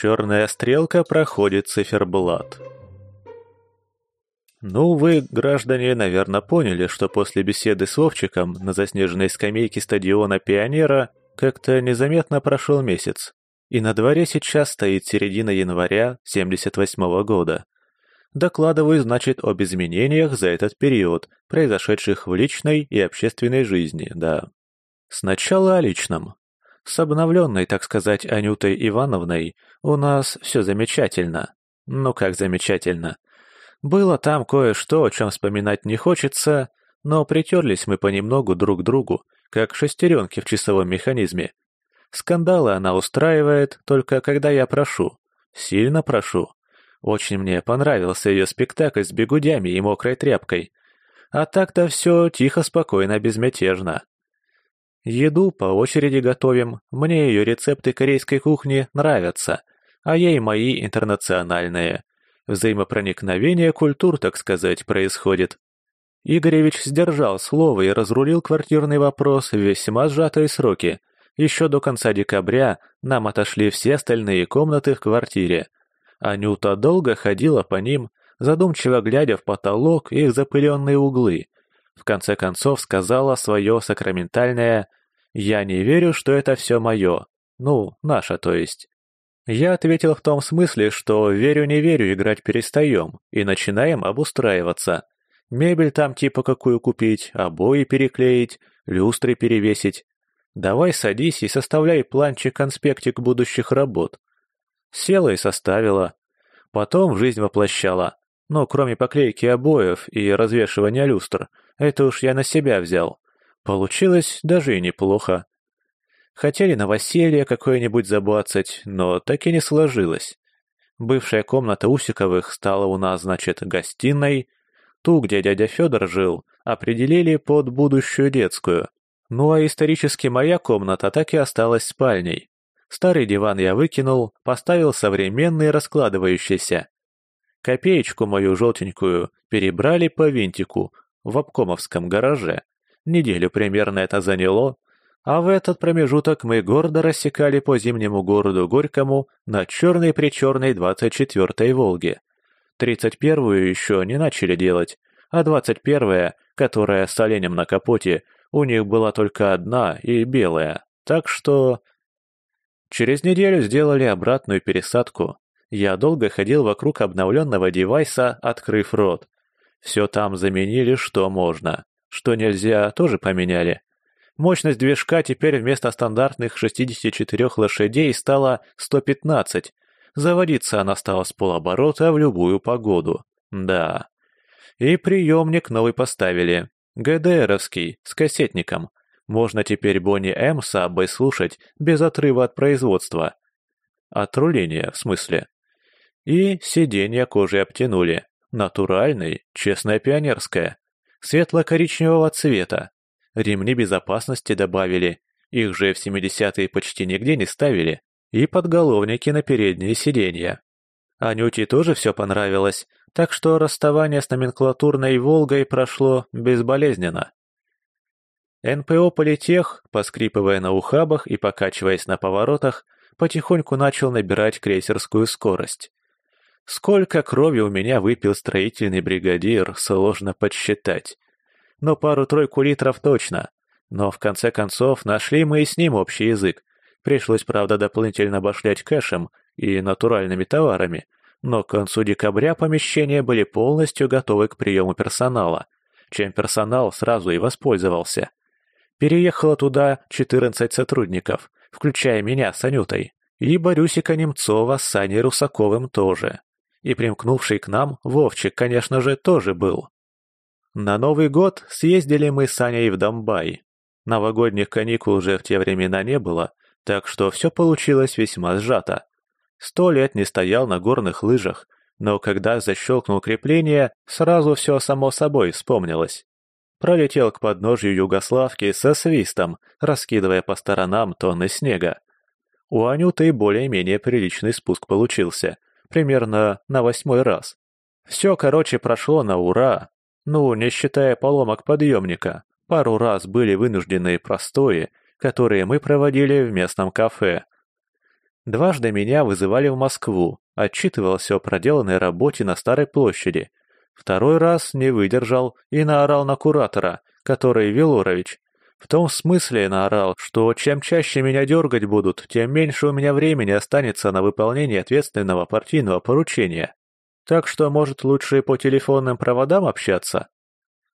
Черная стрелка проходит циферблат. Ну, вы, граждане, наверное, поняли, что после беседы с Вовчиком на заснеженной скамейке стадиона Пионера как-то незаметно прошел месяц. И на дворе сейчас стоит середина января 78 -го года. Докладываю, значит, об изменениях за этот период, произошедших в личной и общественной жизни, да. Сначала о личном. С обновленной, так сказать, Анютой Ивановной у нас все замечательно. Ну как замечательно. Было там кое-что, о чем вспоминать не хочется, но притерлись мы понемногу друг к другу, как шестеренки в часовом механизме. Скандалы она устраивает, только когда я прошу. Сильно прошу. Очень мне понравился ее спектакль с бегудями и мокрой тряпкой. А так-то все тихо, спокойно, безмятежно. Еду по очереди готовим, мне ее рецепты корейской кухни нравятся, а ей мои интернациональные. Взаимопроникновение культур, так сказать, происходит. Игоревич сдержал слово и разрулил квартирный вопрос в весьма сжатые сроки. Еще до конца декабря нам отошли все остальные комнаты в квартире. Анюта долго ходила по ним, задумчиво глядя в потолок и в запыленные углы, в конце концов сказала свое сакраментальное «Я не верю, что это все мое. Ну, наше, то есть». Я ответил в том смысле, что верю-не верю играть перестаем и начинаем обустраиваться. Мебель там типа какую купить, обои переклеить, люстры перевесить. Давай садись и составляй планчик-конспектик будущих работ. Села и составила. Потом жизнь воплощала. Но кроме поклейки обоев и развешивания люстр – это уж я на себя взял. Получилось даже и неплохо. Хотели новоселье какое-нибудь забацать, но так и не сложилось. Бывшая комната Усиковых стала у нас, значит, гостиной. Ту, где дядя Федор жил, определили под будущую детскую. Ну а исторически моя комната так и осталась спальней. Старый диван я выкинул, поставил современный раскладывающийся. Копеечку мою желтенькую перебрали по винтику, в обкомовском гараже. Неделю примерно это заняло, а в этот промежуток мы гордо рассекали по зимнему городу Горькому на черной-причерной 24-й «Волге». 31-ю еще не начали делать, а 21-я, которая с оленем на капоте, у них была только одна и белая, так что... Через неделю сделали обратную пересадку. Я долго ходил вокруг обновленного девайса, открыв рот, все там заменили, что можно. Что нельзя, тоже поменяли. Мощность движка теперь вместо стандартных 64 лошадей стала 115. Заводиться она стала с полоборота в любую погоду. Да. И приемник новый поставили. ГДРовский, с кассетником. Можно теперь Бонни М с слушать без отрыва от производства. От руления, в смысле. И сиденья кожей обтянули. Натуральный, честная пионерская. Светло-коричневого цвета. Ремни безопасности добавили. Их же в 70-е почти нигде не ставили. И подголовники на передние сиденья. Анюте тоже все понравилось, так что расставание с номенклатурной «Волгой» прошло безболезненно. НПО «Политех», поскрипывая на ухабах и покачиваясь на поворотах, потихоньку начал набирать крейсерскую скорость. Сколько крови у меня выпил строительный бригадир, сложно подсчитать. Но пару-тройку литров точно. Но в конце концов нашли мы и с ним общий язык. Пришлось, правда, дополнительно башлять кэшем и натуральными товарами, но к концу декабря помещения были полностью готовы к приему персонала, чем персонал сразу и воспользовался. Переехало туда 14 сотрудников, включая меня с Анютой, и Борюсика Немцова с Саней Русаковым тоже. И примкнувший к нам Вовчик, конечно же, тоже был. На Новый год съездили мы с Аней в Домбай. Новогодних каникул уже в те времена не было, так что все получилось весьма сжато. Сто лет не стоял на горных лыжах, но когда защелкнул крепление, сразу все само собой вспомнилось. Пролетел к подножью Югославки со свистом, раскидывая по сторонам тонны снега. У Анюты более-менее приличный спуск получился, примерно на восьмой раз. Все, короче, прошло на ура. Ну, не считая поломок подъемника. Пару раз были вынуждены простои, которые мы проводили в местном кафе. Дважды меня вызывали в Москву, отчитывался о проделанной работе на Старой площади. Второй раз не выдержал и наорал на куратора, который Велорович. В том смысле наорал, что чем чаще меня дергать будут, тем меньше у меня времени останется на выполнение ответственного партийного поручения. Так что, может, лучше по телефонным проводам общаться?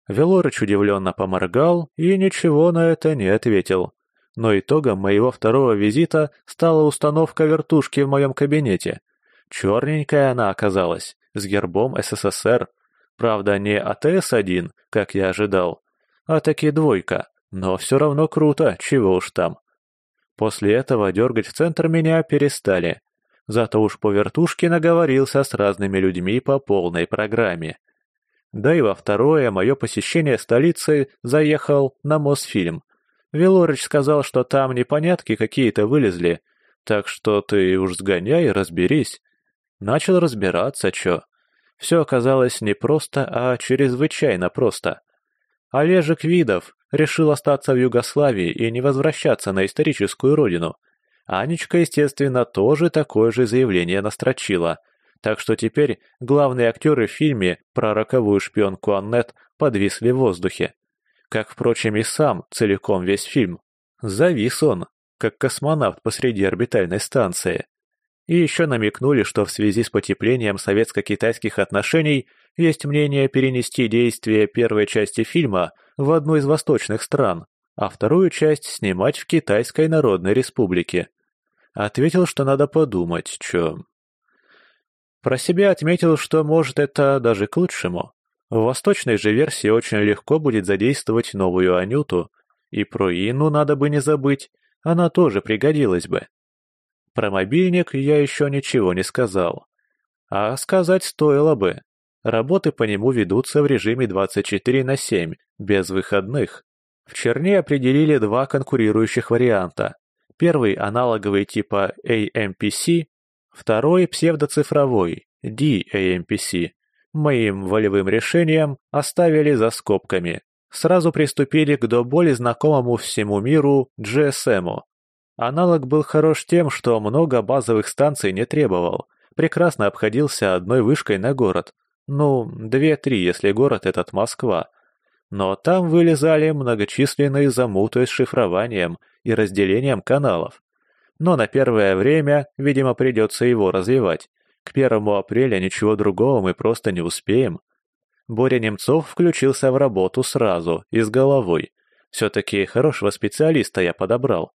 Велорыч удивленно поморгал и ничего на это не ответил. Но итогом моего второго визита стала установка вертушки в моем кабинете. Черненькая она оказалась, с гербом СССР. Правда, не АТС-1, как я ожидал, а таки двойка, но все равно круто, чего уж там. После этого дергать в центр меня перестали. Зато уж по вертушке наговорился с разными людьми по полной программе. Да и во второе мое посещение столицы заехал на Мосфильм. Велорыч сказал, что там непонятки какие-то вылезли, так что ты уж сгоняй и разберись. Начал разбираться, чё. Все оказалось не просто, а чрезвычайно просто. Олежек Видов решил остаться в Югославии и не возвращаться на историческую родину. Анечка, естественно, тоже такое же заявление настрочила, так что теперь главные актеры в фильме про роковую шпионку Аннет подвисли в воздухе. Как, впрочем, и сам, целиком весь фильм. Завис он, как космонавт посреди орбитальной станции. И еще намекнули, что в связи с потеплением советско-китайских отношений есть мнение перенести действие первой части фильма в одну из восточных стран, а вторую часть снимать в Китайской Народной Республике. Ответил, что надо подумать, чё. Про себя отметил, что, может, это даже к лучшему. В восточной же версии очень легко будет задействовать новую Анюту, и про Инну надо бы не забыть, она тоже пригодилась бы. Про мобильник я еще ничего не сказал. А сказать стоило бы. Работы по нему ведутся в режиме 24 на 7, без выходных. В черне определили два конкурирующих варианта. Первый аналоговый типа AMPC, Второй псевдоцифровой, DAMPC, моим волевым решением оставили за скобками. Сразу приступили к до боли знакомому всему миру GSM. Аналог был хорош тем, что много базовых станций не требовал, прекрасно обходился одной вышкой на город. Ну, две-три, если город этот Москва. Но там вылезали многочисленные замуты с шифрованием и разделением каналов но на первое время, видимо, придется его развивать. К первому апреля ничего другого мы просто не успеем. Боря Немцов включился в работу сразу и с головой. Все-таки хорошего специалиста я подобрал.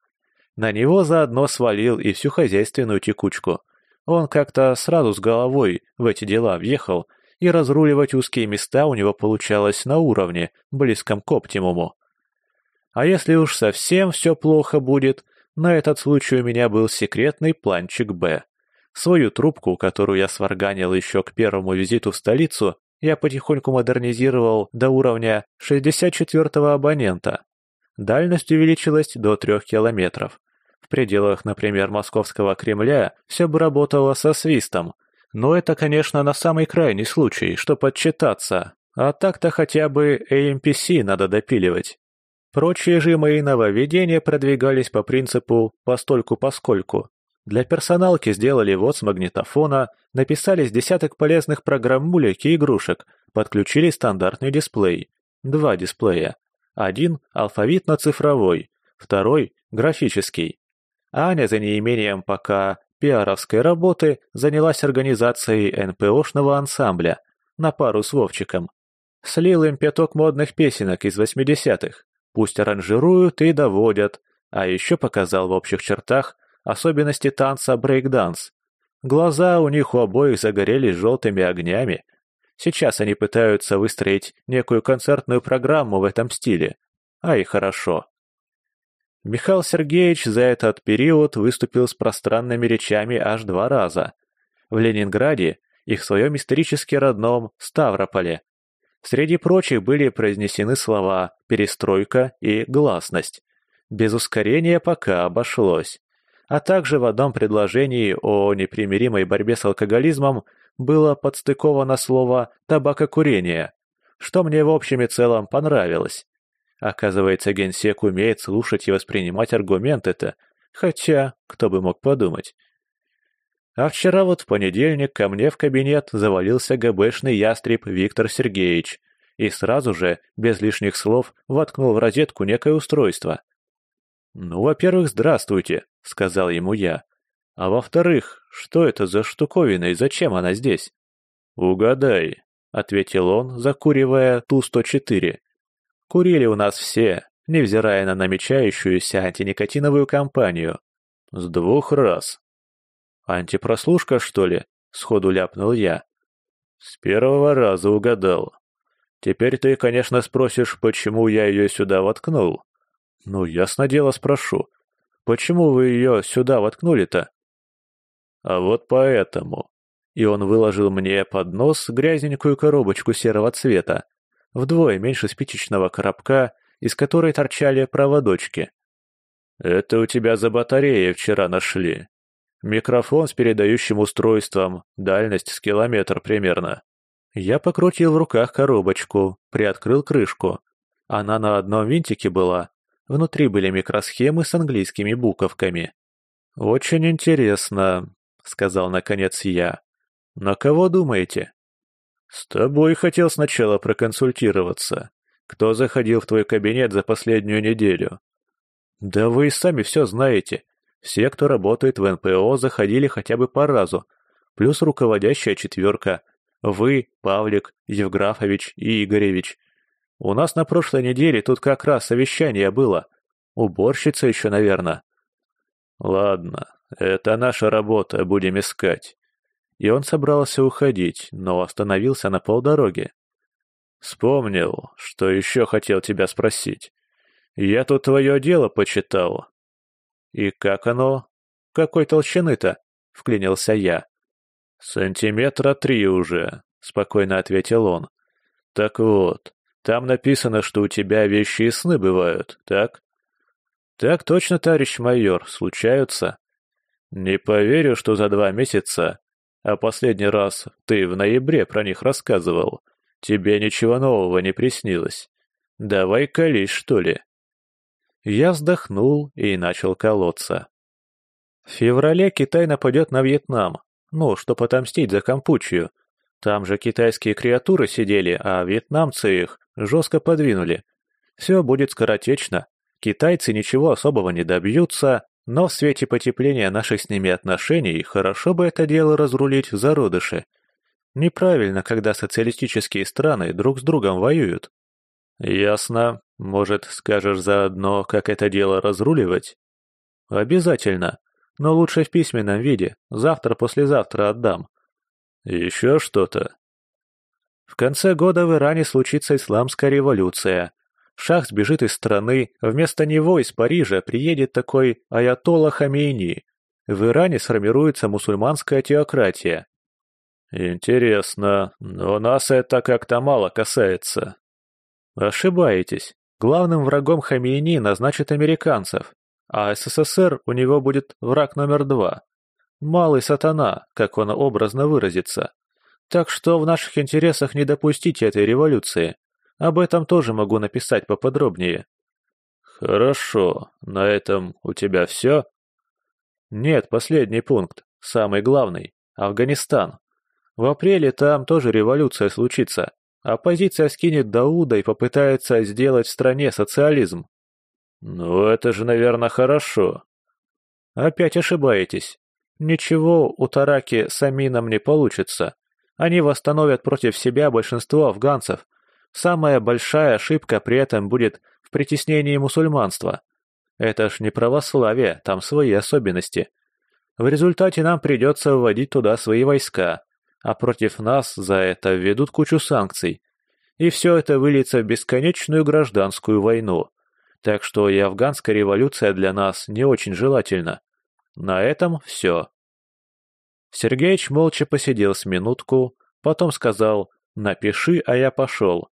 На него заодно свалил и всю хозяйственную текучку. Он как-то сразу с головой в эти дела въехал, и разруливать узкие места у него получалось на уровне, близком к оптимуму. А если уж совсем все плохо будет, на этот случай у меня был секретный планчик «Б». Свою трубку, которую я сварганил еще к первому визиту в столицу, я потихоньку модернизировал до уровня 64-го абонента. Дальность увеличилась до 3 километров. В пределах, например, московского Кремля все бы работало со свистом. Но это, конечно, на самый крайний случай, что подчитаться. А так-то хотя бы AMPC надо допиливать. Прочие же мои нововведения продвигались по принципу «постольку-поскольку». Для персоналки сделали вот с магнитофона, написали с десяток полезных программулек и игрушек, подключили стандартный дисплей. Два дисплея. Один алфавитно-цифровой, второй графический. Аня за неимением пока пиаровской работы занялась организацией НПОшного ансамбля на пару с Вовчиком. Слил им пяток модных песенок из восьмидесятых. Пусть аранжируют и доводят, а еще показал в общих чертах особенности танца брейкданс. Глаза у них у обоих загорелись желтыми огнями. Сейчас они пытаются выстроить некую концертную программу в этом стиле. А и хорошо. Михаил Сергеевич за этот период выступил с пространными речами аж два раза. В Ленинграде и в своем исторически родном Ставрополе. Среди прочих были произнесены слова «перестройка» и «гласность». Без ускорения пока обошлось. А также в одном предложении о непримиримой борьбе с алкоголизмом было подстыковано слово «табакокурение», что мне в общем и целом понравилось. Оказывается, генсек умеет слушать и воспринимать аргументы-то, хотя, кто бы мог подумать. А вчера вот в понедельник ко мне в кабинет завалился ГБшный ястреб Виктор Сергеевич и сразу же, без лишних слов, воткнул в розетку некое устройство. «Ну, во-первых, здравствуйте», — сказал ему я. «А во-вторых, что это за штуковина и зачем она здесь?» «Угадай», — ответил он, закуривая Ту-104. «Курили у нас все, невзирая на намечающуюся антиникотиновую кампанию. С двух раз». «Антипрослушка, что ли?» — сходу ляпнул я. «С первого раза угадал. Теперь ты, конечно, спросишь, почему я ее сюда воткнул. Ну, ясно дело спрошу. Почему вы ее сюда воткнули-то?» «А вот поэтому», и он выложил мне под нос грязненькую коробочку серого цвета, вдвое меньше спичечного коробка, из которой торчали проводочки. «Это у тебя за батареей вчера нашли. Микрофон с передающим устройством, дальность с километр примерно». Я покрутил в руках коробочку, приоткрыл крышку. Она на одном винтике была. Внутри были микросхемы с английскими буковками. «Очень интересно», — сказал наконец я. «На кого думаете?» «С тобой хотел сначала проконсультироваться. Кто заходил в твой кабинет за последнюю неделю?» «Да вы и сами все знаете. Все, кто работает в НПО, заходили хотя бы по разу. Плюс руководящая четверка. Вы, Павлик, Евграфович и Игоревич. У нас на прошлой неделе тут как раз совещание было. Уборщица еще, наверное». «Ладно, это наша работа, будем искать и он собрался уходить, но остановился на полдороге. «Вспомнил, что еще хотел тебя спросить. Я тут твое дело почитал». «И как оно? Какой толщины-то?» — вклинился я. «Сантиметра три уже», — спокойно ответил он. «Так вот, там написано, что у тебя вещи и сны бывают, так?» «Так точно, товарищ майор, случаются». «Не поверю, что за два месяца а последний раз ты в ноябре про них рассказывал. Тебе ничего нового не приснилось. Давай колись, что ли?» Я вздохнул и начал колоться. В феврале Китай нападет на Вьетнам, ну, чтоб отомстить за Кампучию. Там же китайские креатуры сидели, а вьетнамцы их жестко подвинули. Все будет скоротечно, китайцы ничего особого не добьются, но в свете потепления наших с ними отношений хорошо бы это дело разрулить в зародыше. Неправильно, когда социалистические страны друг с другом воюют. Ясно. Может, скажешь заодно, как это дело разруливать? Обязательно. Но лучше в письменном виде. Завтра-послезавтра отдам. Еще что-то? В конце года в Иране случится исламская революция, Шах сбежит из страны, вместо него из Парижа приедет такой аятолла Хамейни. В Иране сформируется мусульманская теократия. Интересно, но нас это как-то мало касается. Ошибаетесь. Главным врагом Хамейни назначат американцев, а СССР у него будет враг номер два. Малый сатана, как он образно выразится. Так что в наших интересах не допустить этой революции. Об этом тоже могу написать поподробнее. Хорошо, на этом у тебя все? Нет, последний пункт, самый главный, Афганистан. В апреле там тоже революция случится. Оппозиция скинет Дауда и попытается сделать в стране социализм. Ну, это же, наверное, хорошо. Опять ошибаетесь. Ничего у Тараки с Амином не получится. Они восстановят против себя большинство афганцев Самая большая ошибка при этом будет в притеснении мусульманства. Это ж не православие, там свои особенности. В результате нам придется вводить туда свои войска, а против нас за это введут кучу санкций. И все это выльется в бесконечную гражданскую войну. Так что и афганская революция для нас не очень желательна. На этом все. Сергеич молча посидел с минутку, потом сказал «Напиши, а я пошел»,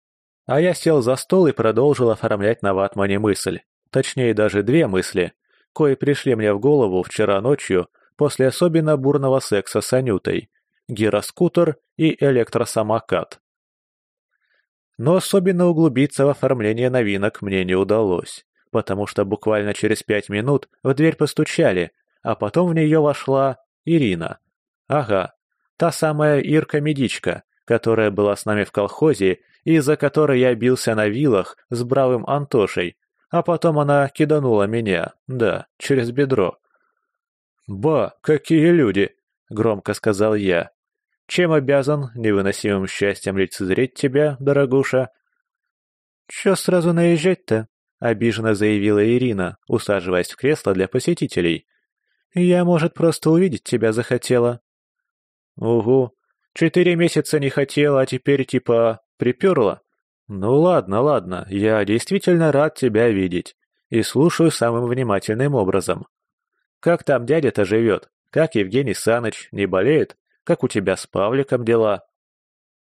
а я сел за стол и продолжил оформлять на ватмане мысль. Точнее, даже две мысли, кои пришли мне в голову вчера ночью после особенно бурного секса с Анютой. Гироскутер и электросамокат. Но особенно углубиться в оформление новинок мне не удалось, потому что буквально через пять минут в дверь постучали, а потом в нее вошла Ирина. Ага, та самая Ирка-медичка, которая была с нами в колхозе и из-за которой я бился на вилах с бравым Антошей, а потом она киданула меня, да, через бедро. «Ба, какие люди!» — громко сказал я. «Чем обязан невыносимым счастьем лицезреть тебя, дорогуша?» «Чё сразу наезжать-то?» — обиженно заявила Ирина, усаживаясь в кресло для посетителей. «Я, может, просто увидеть тебя захотела». «Угу. Четыре месяца не хотела, а теперь типа приперла. Ну ладно, ладно, я действительно рад тебя видеть и слушаю самым внимательным образом. Как там дядя-то живет? Как Евгений Саныч, не болеет? Как у тебя с Павликом дела?»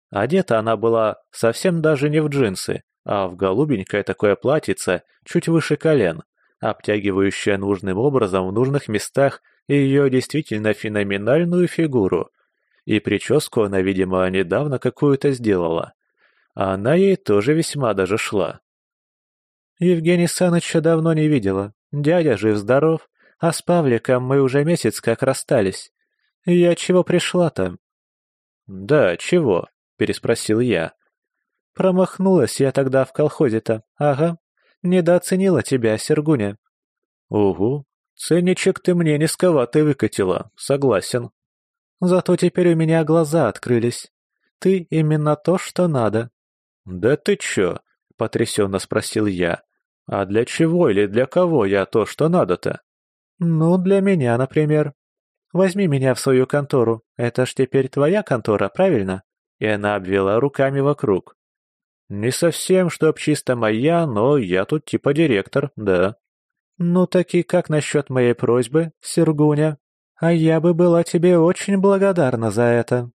Одета она была совсем даже не в джинсы, а в голубенькое такое платьице чуть выше колен, обтягивающее нужным образом в нужных местах ее действительно феноменальную фигуру. И прическу она, видимо, недавно какую-то сделала. А она ей тоже весьма даже шла. Евгений Саныча давно не видела. Дядя жив-здоров, а с Павликом мы уже месяц как расстались. Я чего пришла-то?» «Да, чего?» — переспросил я. «Промахнулась я тогда в колхозе-то, ага. Недооценила тебя, Сергуня». «Угу. Ценничек ты мне низковатый выкатила, согласен». «Зато теперь у меня глаза открылись. Ты именно то, что надо». «Да ты чё?» — потрясенно спросил я. «А для чего или для кого я то, что надо-то?» «Ну, для меня, например. Возьми меня в свою контору. Это ж теперь твоя контора, правильно?» И она обвела руками вокруг. «Не совсем, чтоб чисто моя, но я тут типа директор, да». «Ну так и как насчет моей просьбы, Сергуня? А я бы была тебе очень благодарна за это».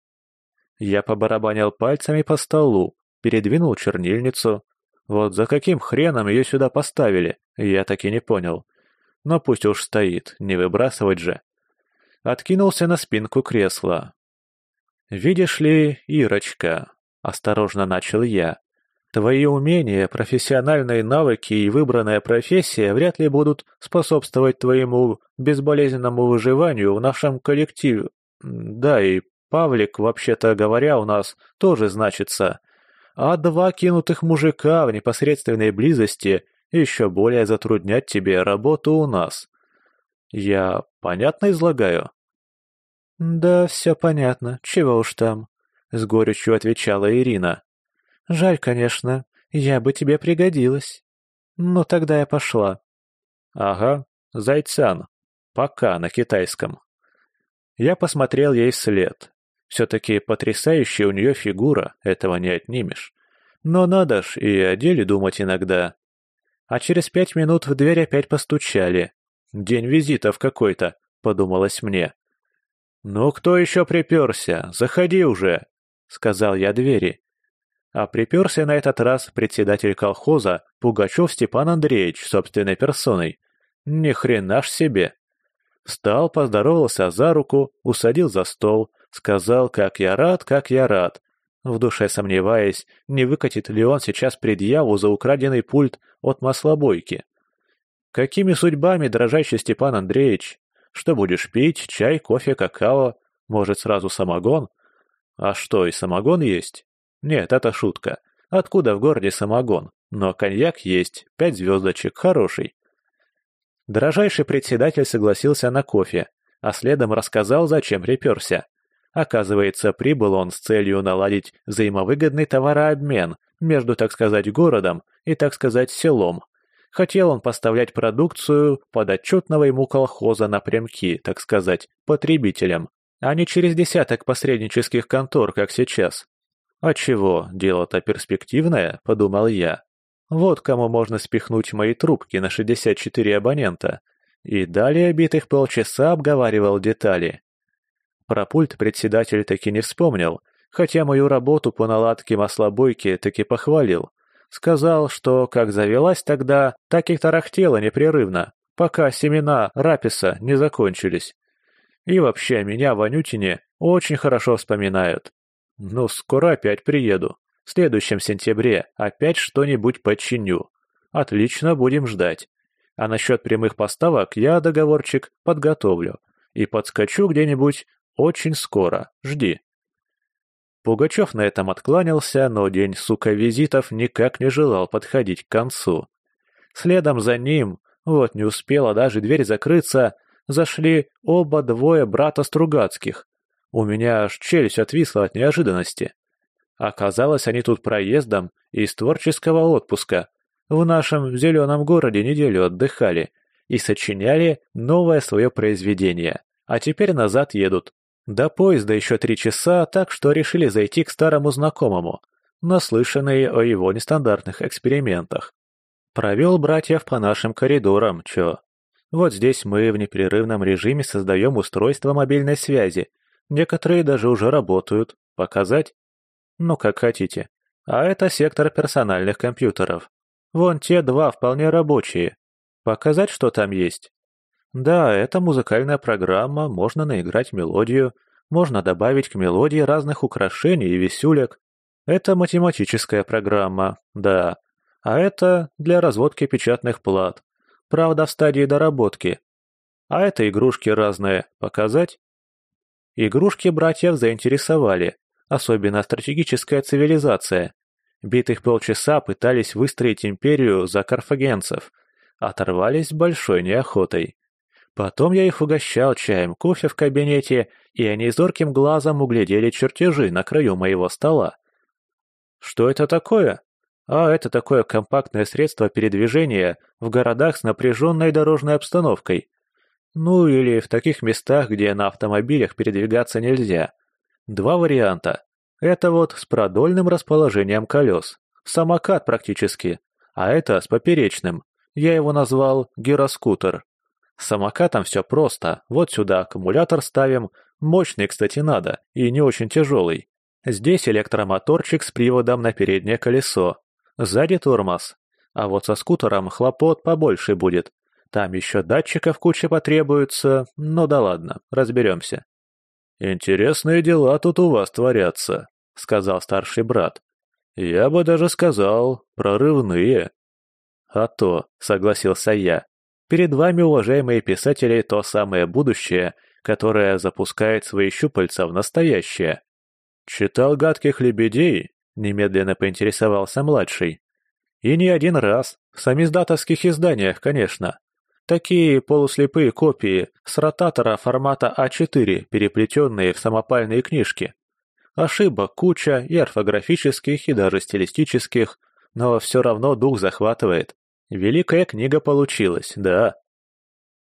Я побарабанил пальцами по столу, передвинул чернильницу. Вот за каким хреном ее сюда поставили, я так и не понял. Но пусть уж стоит, не выбрасывать же. Откинулся на спинку кресла. «Видишь ли, Ирочка», — осторожно начал я, — «твои умения, профессиональные навыки и выбранная профессия вряд ли будут способствовать твоему безболезненному выживанию в нашем коллективе. Да, и Павлик, вообще-то говоря, у нас тоже значится. А два кинутых мужика в непосредственной близости еще более затруднять тебе работу у нас. Я понятно излагаю?» «Да, все понятно, чего уж там», — с горечью отвечала Ирина. «Жаль, конечно, я бы тебе пригодилась. Но тогда я пошла». «Ага, Зайцан. Пока на китайском». Я посмотрел ей вслед. Все-таки потрясающая у нее фигура, этого не отнимешь. Но надо ж и о деле думать иногда а через пять минут в дверь опять постучали. «День визитов какой-то», — подумалось мне. «Ну кто еще приперся? Заходи уже», — сказал я двери. А приперся на этот раз председатель колхоза Пугачев Степан Андреевич собственной персоной. Ни хрена ж себе. Встал, поздоровался за руку, усадил за стол, сказал, как я рад, как я рад, в душе сомневаясь, не выкатит ли он сейчас предъяву за украденный пульт от маслобойки. Какими судьбами, дрожащий Степан Андреевич? Что будешь пить? Чай, кофе, какао? Может, сразу самогон? А что, и самогон есть? Нет, это шутка. Откуда в городе самогон? Но коньяк есть, пять звездочек, хороший. Дрожайший председатель согласился на кофе, а следом рассказал, зачем приперся. Оказывается, прибыл он с целью наладить взаимовыгодный товарообмен между, так сказать, городом и, так сказать, селом. Хотел он поставлять продукцию под отчетного ему колхоза напрямки, так сказать, потребителям, а не через десяток посреднических контор, как сейчас. А чего, дело-то перспективное, подумал я. Вот кому можно спихнуть мои трубки на 64 абонента. И далее битых полчаса обговаривал детали. Про пульт председатель таки не вспомнил, хотя мою работу по наладке маслобойки таки похвалил. Сказал, что как завелась тогда, так и тарахтела непрерывно, пока семена раписа не закончились. И вообще меня в Анютине очень хорошо вспоминают. Ну, скоро опять приеду. В следующем сентябре опять что-нибудь подчиню. Отлично, будем ждать. А насчет прямых поставок я договорчик подготовлю и подскочу где-нибудь очень скоро, жди». Пугачев на этом откланялся, но день, сука, визитов никак не желал подходить к концу. Следом за ним, вот не успела даже дверь закрыться, зашли оба двое брата Стругацких. У меня аж челюсть отвисла от неожиданности. Оказалось, они тут проездом из творческого отпуска. В нашем зеленом городе неделю отдыхали и сочиняли новое свое произведение, а теперь назад едут. До поезда еще три часа, так что решили зайти к старому знакомому, наслышанные о его нестандартных экспериментах. Провел братьев по нашим коридорам, чё. Вот здесь мы в непрерывном режиме создаем устройство мобильной связи. Некоторые даже уже работают. Показать? Ну, как хотите. А это сектор персональных компьютеров. Вон те два вполне рабочие. Показать, что там есть? Да, это музыкальная программа, можно наиграть мелодию, можно добавить к мелодии разных украшений и висюлек. Это математическая программа, да. А это для разводки печатных плат. Правда, в стадии доработки. А это игрушки разные. Показать? Игрушки братьев заинтересовали, особенно стратегическая цивилизация. Битых полчаса пытались выстроить империю за карфагенцев. Оторвались большой неохотой. Потом я их угощал чаем, кофе в кабинете, и они зорким глазом углядели чертежи на краю моего стола. Что это такое? А это такое компактное средство передвижения в городах с напряженной дорожной обстановкой. Ну или в таких местах, где на автомобилях передвигаться нельзя. Два варианта. Это вот с продольным расположением колес. Самокат практически. А это с поперечным. Я его назвал гироскутер. С самокатом все просто. Вот сюда аккумулятор ставим. Мощный, кстати, надо. И не очень тяжелый. Здесь электромоторчик с приводом на переднее колесо. Сзади тормоз. А вот со скутером хлопот побольше будет. Там еще датчиков куча потребуется. Ну да ладно, разберемся. «Интересные дела тут у вас творятся», — сказал старший брат. «Я бы даже сказал, прорывные». «А то», — согласился я, — «перед вами, уважаемые писатели, то самое будущее, которое запускает свои щупальца в настоящее». «Читал гадких лебедей?» — немедленно поинтересовался младший. «И не один раз, в самиздатовских изданиях, конечно. Такие полуслепые копии с ротатора формата А4, переплетенные в самопальные книжки. Ошибок куча и орфографических, и даже стилистических, но все равно дух захватывает. Великая книга получилась, да.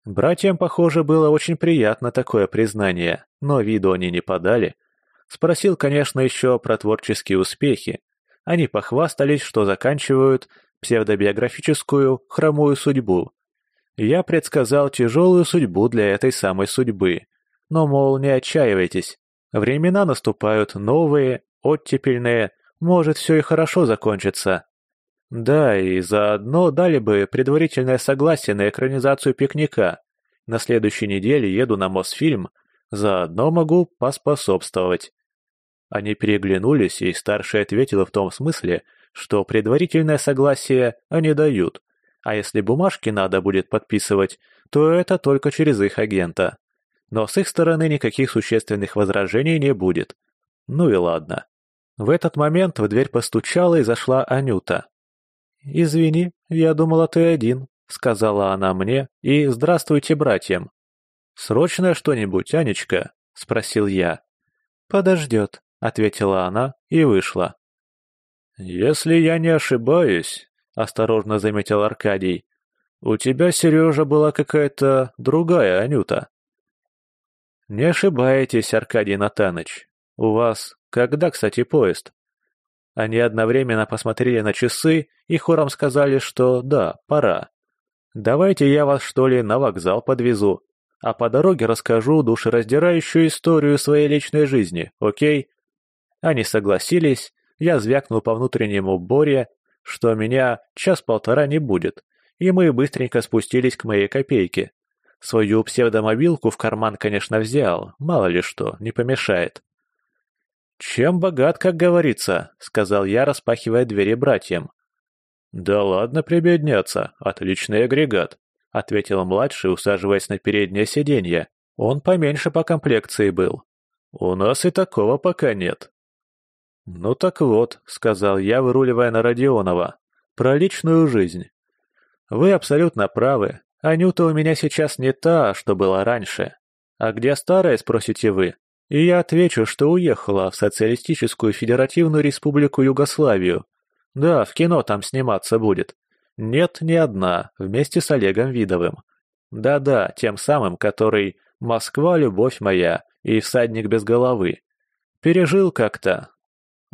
Братьям, похоже, было очень приятно такое признание, но виду они не подали. Спросил, конечно, еще про творческие успехи. Они похвастались, что заканчивают псевдобиографическую хромую судьбу, я предсказал тяжелую судьбу для этой самой судьбы. Но, мол, не отчаивайтесь. Времена наступают новые, оттепельные, может, все и хорошо закончится. Да, и заодно дали бы предварительное согласие на экранизацию пикника. На следующей неделе еду на Мосфильм, заодно могу поспособствовать. Они переглянулись, и старший ответил в том смысле, что предварительное согласие они дают, а если бумажки надо будет подписывать, то это только через их агента. Но с их стороны никаких существенных возражений не будет. Ну и ладно. В этот момент в дверь постучала и зашла Анюта. «Извини, я думала, ты один», — сказала она мне, и «Здравствуйте, братьям». «Срочное что-нибудь, Анечка?» — спросил я. «Подождет», — ответила она и вышла. «Если я не ошибаюсь, осторожно заметил Аркадий. «У тебя, Сережа, была какая-то другая Анюта». «Не ошибаетесь, Аркадий Натаныч. У вас когда, кстати, поезд?» Они одновременно посмотрели на часы и хором сказали, что да, пора. «Давайте я вас, что ли, на вокзал подвезу, а по дороге расскажу душераздирающую историю своей личной жизни, окей?» Они согласились, я звякнул по внутреннему Боре, что меня час-полтора не будет, и мы быстренько спустились к моей копейке. Свою псевдомобилку в карман, конечно, взял, мало ли что, не помешает. «Чем богат, как говорится», — сказал я, распахивая двери братьям. «Да ладно прибедняться, отличный агрегат», — ответил младший, усаживаясь на переднее сиденье. Он поменьше по комплекции был. У нас и такого пока нет. Ну так вот, сказал я, выруливая на Родионова, про личную жизнь. Вы абсолютно правы. Анюта у меня сейчас не та, что была раньше. А где старая, спросите вы? И я отвечу, что уехала в Социалистическую Федеративную Республику Югославию. Да, в кино там сниматься будет. Нет, не одна, вместе с Олегом Видовым. Да-да, тем самым, который «Москва, любовь моя» и «Всадник без головы». Пережил как-то.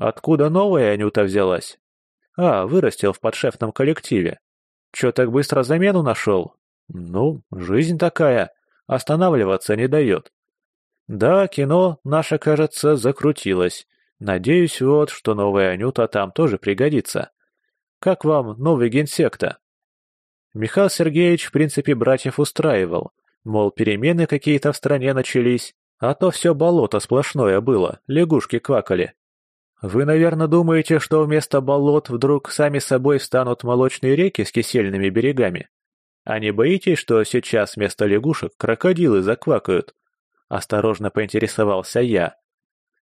Откуда новая Анюта взялась? А, вырастил в подшефном коллективе. Чё так быстро замену нашел? Ну, жизнь такая, останавливаться не дает. Да, кино наше, кажется, закрутилось. Надеюсь вот, что новая Анюта там тоже пригодится. Как вам новый генсек-то? Михаил Сергеевич, в принципе, братьев устраивал. Мол, перемены какие-то в стране начались, а то все болото сплошное было, лягушки квакали. Вы, наверное, думаете, что вместо болот вдруг сами собой станут молочные реки с кисельными берегами? А не боитесь, что сейчас вместо лягушек крокодилы заквакают? Осторожно поинтересовался я.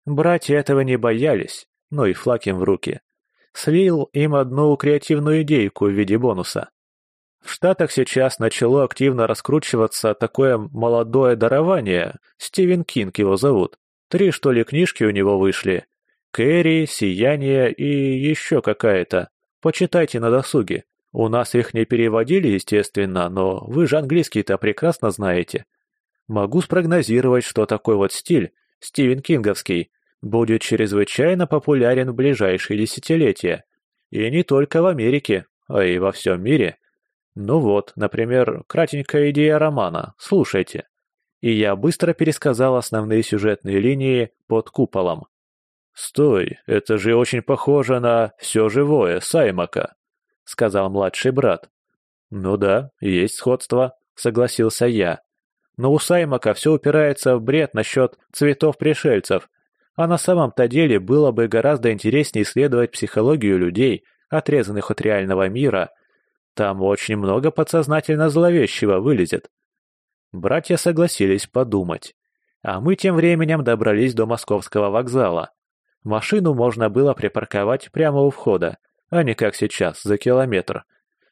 Братья этого не боялись, но и флаг им в руки. Слил им одну креативную идейку в виде бонуса. В Штатах сейчас начало активно раскручиваться такое молодое дарование, Стивен Кинг его зовут. Три, что ли, книжки у него вышли. Кэрри, Сияние и еще какая-то. Почитайте на досуге. У нас их не переводили, естественно, но вы же английский-то прекрасно знаете. Могу спрогнозировать, что такой вот стиль, Стивен Кинговский, будет чрезвычайно популярен в ближайшие десятилетия. И не только в Америке, а и во всем мире. Ну вот, например, кратенькая идея романа, слушайте. И я быстро пересказал основные сюжетные линии под куполом. «Стой, это же очень похоже на «Все живое» Саймака», — сказал младший брат. «Ну да, есть сходство», — согласился я. Но у Саймака все упирается в бред насчет цветов пришельцев, а на самом-то деле было бы гораздо интереснее исследовать психологию людей, отрезанных от реального мира. Там очень много подсознательно зловещего вылезет. Братья согласились подумать. А мы тем временем добрались до московского вокзала. Машину можно было припарковать прямо у входа, а не как сейчас, за километр.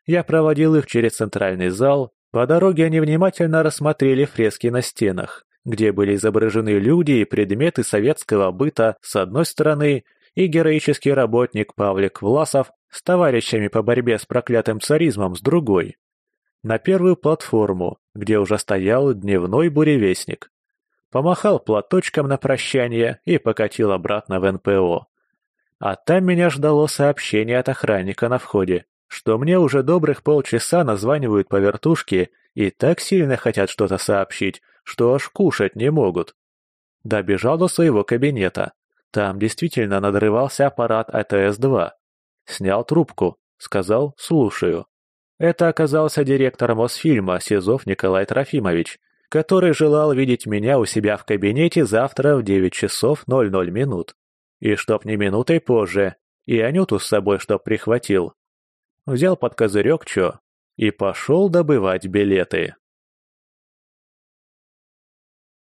Я проводил их через центральный зал, по дороге они внимательно рассмотрели фрески на стенах, где были изображены люди и предметы советского быта с одной стороны и героический работник Павлик Власов с товарищами по борьбе с проклятым царизмом с другой. На первую платформу, где уже стоял дневной буревестник. Помахал платочком на прощание и покатил обратно в НПО. А там меня ждало сообщение от охранника на входе, что мне уже добрых полчаса названивают по вертушке и так сильно хотят что-то сообщить, что аж кушать не могут. Добежал до своего кабинета. Там действительно надрывался аппарат АТС-2. Снял трубку, сказал «слушаю». Это оказался директор Мосфильма Сизов Николай Трофимович, который желал видеть меня у себя в кабинете завтра в 9 часов 00 минут. И чтоб не минутой позже, и Анюту с собой чтоб прихватил, взял под козырек чё и пошел добывать билеты.